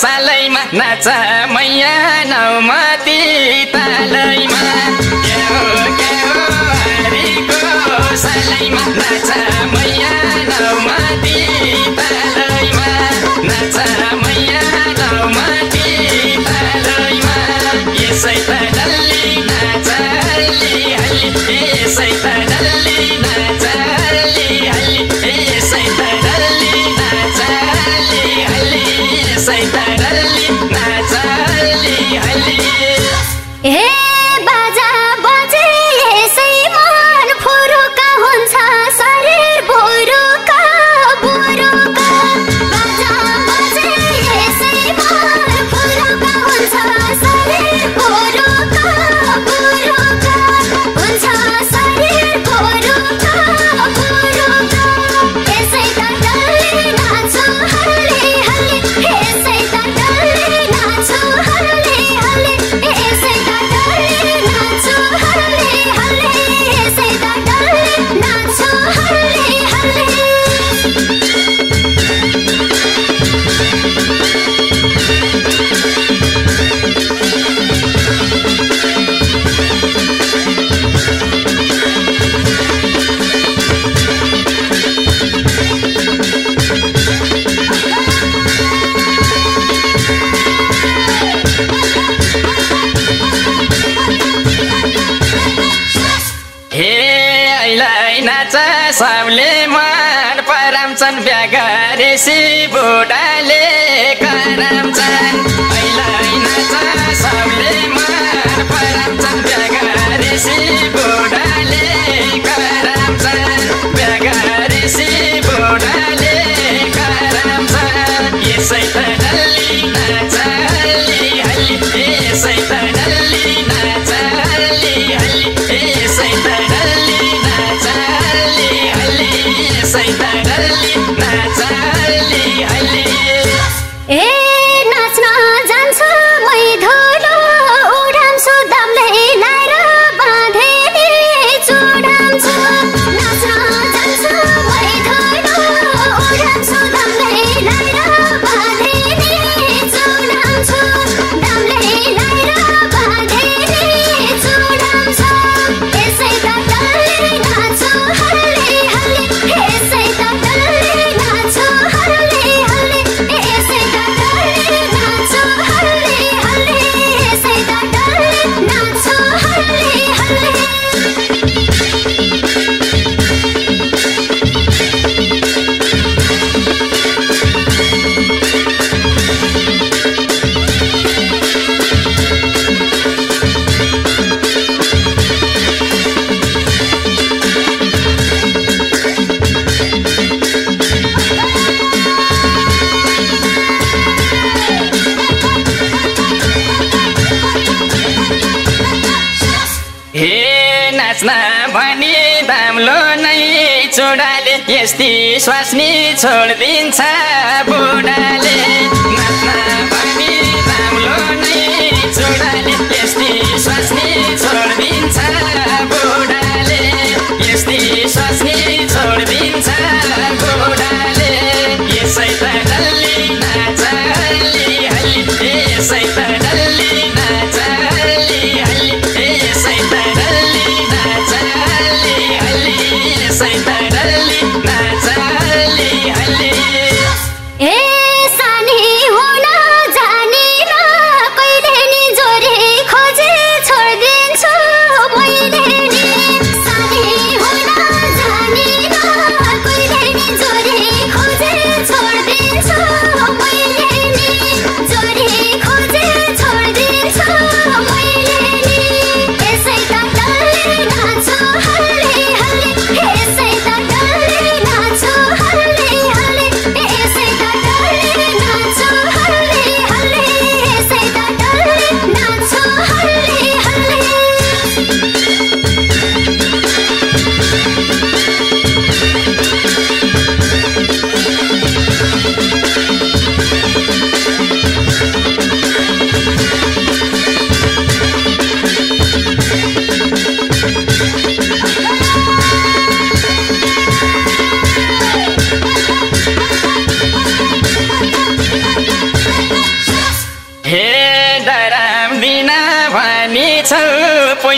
सालैमा नाच मैया नौमती तालैमा। सालैमा नाच मैया नौमती तालैमा। नाच मैया नौमती तालैमा। यसै त हल्ली हल्ली यसै हल्ली हल्ली यसै हल्ली हल्ली सबले मन पराउँछन् बिहा गरेसी बुढाले कराउँछन् नाच सबले मन पराउँछन् बिहा गरेसी बुढाले यसै त डल्ली नाच हल्ली हल्ली ए हे नाच्न भनी दाम्लो नै चुडाले यस्ती स्वास्नी छोडिदिन्छ बुढाले। नाच्न भनी दाम्लो नै चुडाले यस्ती स्वास्नी छोडिदिन्छ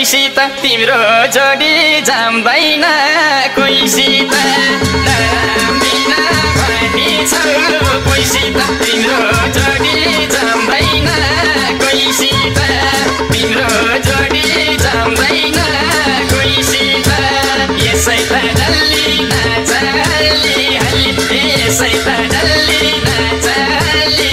कोहीसित तिम्रो जोडी जम्दैन कोहीसित कोहीसित तिम्रो जोडी जम्दैन कोहीसित तिम्रो जोडी जम्दैन कोहीसित यसै त डल्ली हली यसै त डल्ली नचली